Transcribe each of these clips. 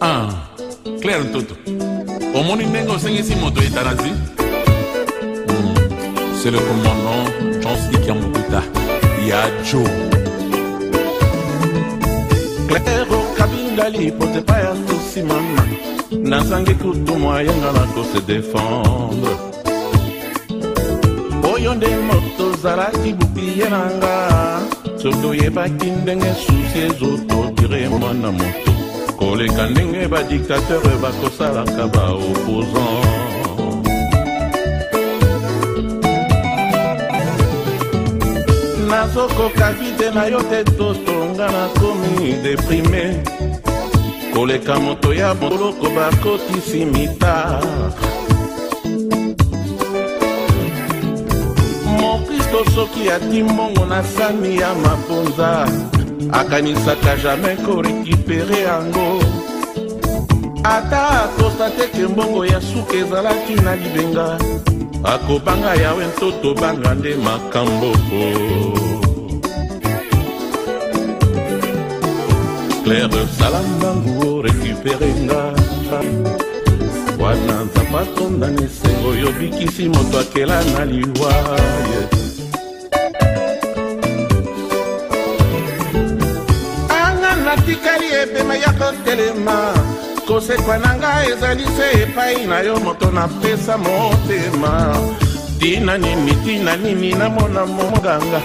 ah claire ntoto omoni ndenge osengisi moto etanasi hmm, c'est le commandant jansi kiambukuta ya jo claire okabinga lipote pa ya susi mama nazangi kutumwa yenga na kose défendre oyo nde moto ozalaki bukiye na nga soki oyebaki ndenge susi ezotodire mwana moto koleka ndenge badiktateur bakosalaka baopposant nazokoka vide na yo te totonga nakomi deprime koleka moto ya boloko bakotisi mitar solo soki atimbongo na sani ya mabonza akanisaka jamai korekipere yango ata akosa teke mbongo ya suka ezalaki na libenga akobanga yawe nto tobanga nde makambo claire sala mbangu orekipere nga wana nzambe atonda na esengo yobikisi moto akela na liwaye yeah. ebema ya kotelema kosekwa na ngai ezali se epai na yo moto napesa motema tina nini tina nini namona monganga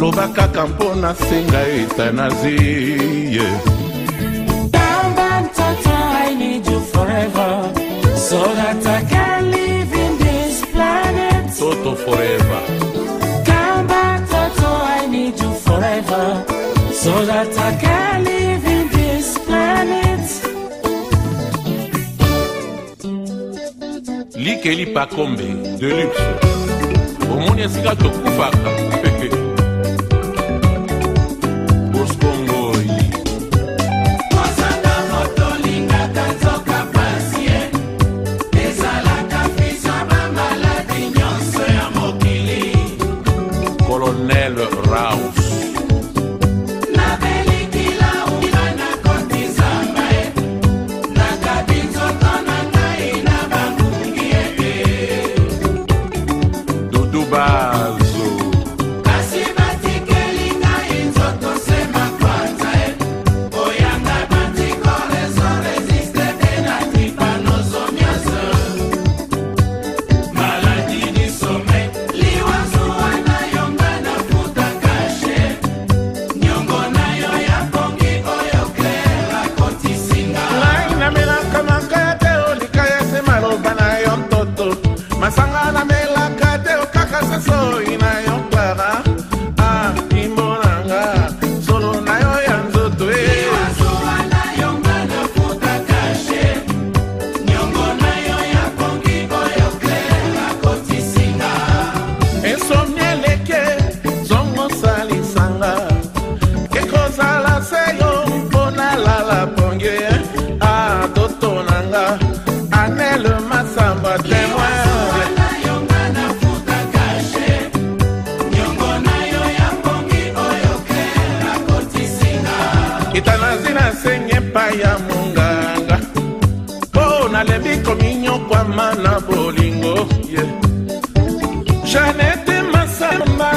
loba kaka mpo nasenga etanazie So that I can live in this planet. Toto forever. Come back, Toto, I need you forever. So that I can live. likeli pakombe de luxe omoni esika tokufaka sita nazi nasengi epai ya monganga mpo nalebi kominyokwama na bolingo yeah. janete masamba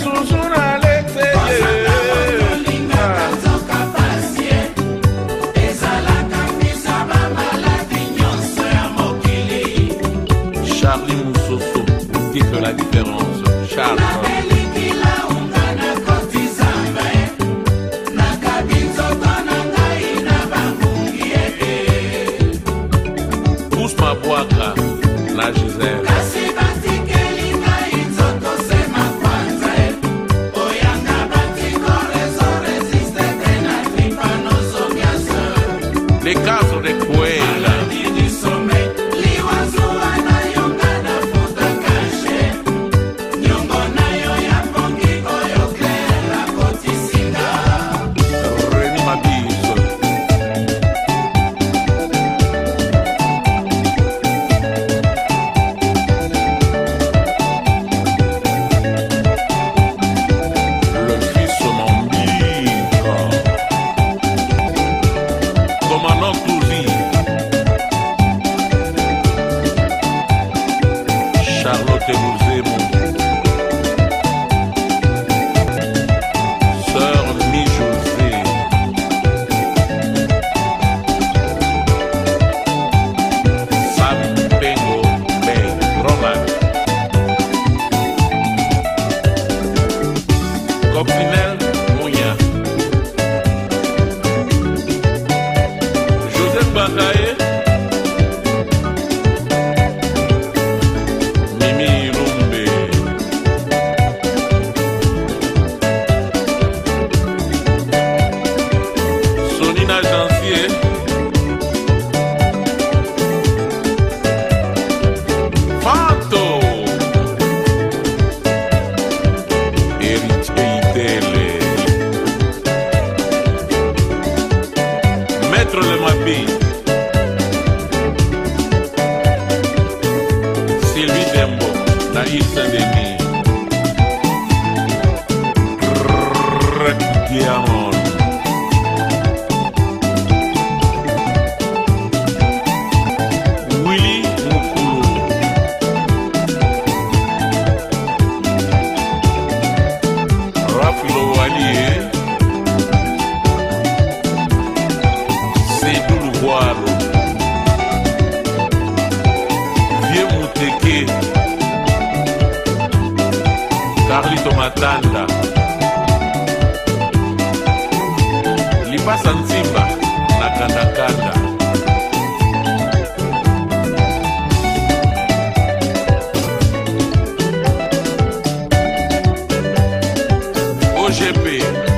zuzu na lete ah. Charlie Moussoso, dites la différence. Charles. que nos vemos maître le mabi sylvie dembo na ile saint denis diama matanda lipasa nsimba na kandakanda ogp